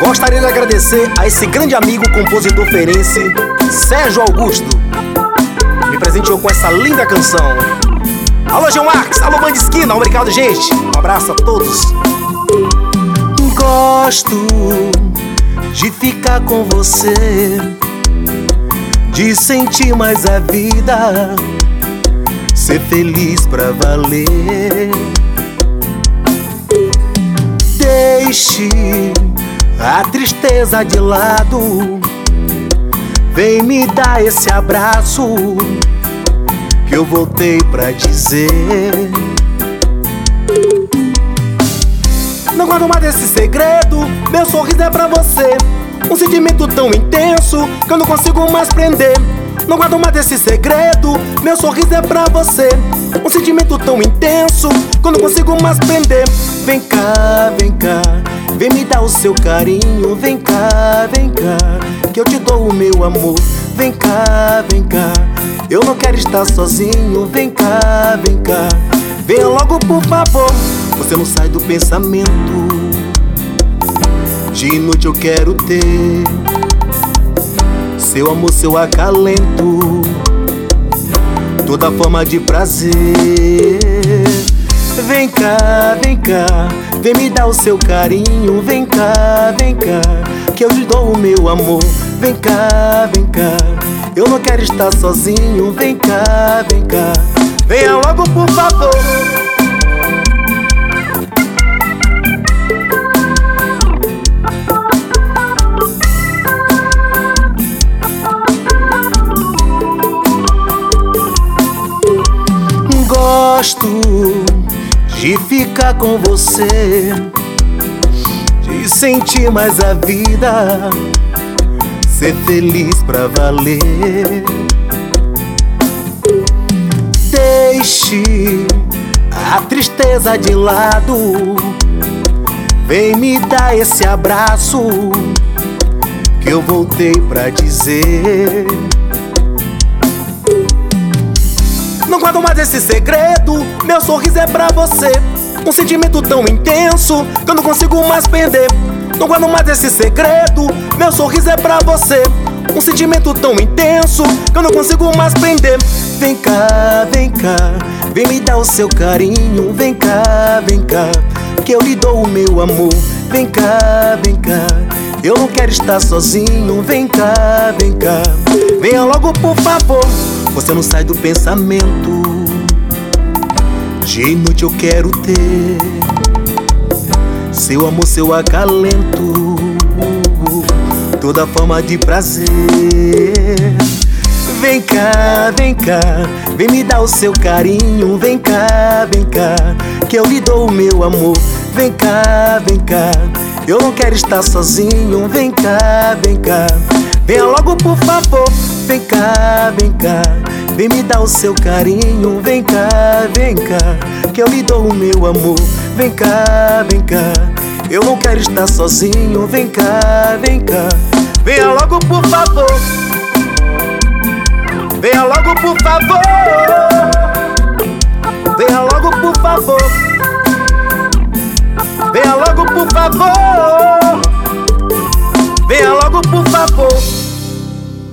Gostaria de agradecer a esse grande amigo compositor ferense, Sérgio Augusto. Me presenteou com essa linda canção. Alô, João Marques, alô, Band Esquina, obrigado, gente. Um abraço a todos. Gosto de ficar com você, de sentir mais a vida, ser feliz pra valer. Deixe a tristeza de lado, vem me dar esse abraço que eu voltei pra dizer. Não guardo mais desse segredo, meu sorriso é pra você. Um sentimento tão intenso que eu não consigo mais prender. Não guardo mais desse segredo, meu sorriso é pra você. Um sentimento tão intenso que eu não consigo mais prender. Vem cá, vem cá, vem me dar o seu carinho. Vem cá, vem cá, que eu te dou o meu amor. Vem cá, vem cá, eu não quero estar sozinho. Vem cá, vem cá, venha logo por favor. Você não sai do pensamento. De noite eu quero ter seu amor, seu acalento, toda forma de prazer. Vem me dar o seu carinho. Vem cá, vem cá, que eu lhe dou o meu amor. Vem cá, vem cá, eu não quero estar sozinho. Vem cá, vem cá, venha logo por favor. Gosto de ficar com você, de sentir mais a vida, ser feliz pra valer. Deixe a tristeza de lado, vem me dar esse abraço que eu voltei pra dizer. Não guardo mais esse segredo, meu sorriso é pra você. Um sentimento tão intenso que eu não consigo mais perder. Não guardo mais esse segredo, meu sorriso é pra você. Um sentimento tão intenso que eu não consigo mais prender. Vem cá, vem cá, vem me dar o seu carinho. Vem cá, vem cá, que eu lhe dou o meu amor. Vem cá, vem cá, eu não quero estar sozinho. Vem cá, vem cá, venha logo por favor. Você não sai do pensamento. De noite eu quero ter seu amor, seu acalento, toda forma de prazer. Vem cá, vem cá, vem me dar o seu carinho. Vem cá, vem cá, que eu lhe dou o meu amor. Vem cá, vem cá, eu não quero estar sozinho. Vem cá, vem cá, venha logo por favor. Vem cá, vem cá, vem me dar o seu carinho. Vem cá, vem cá, que eu lhe dou o meu amor. Vem cá, vem cá, eu não quero estar sozinho. Vem cá, vem cá, venha logo por favor. Venha logo por favor. Venha logo por favor. Venha logo por favor. Venha logo por favor.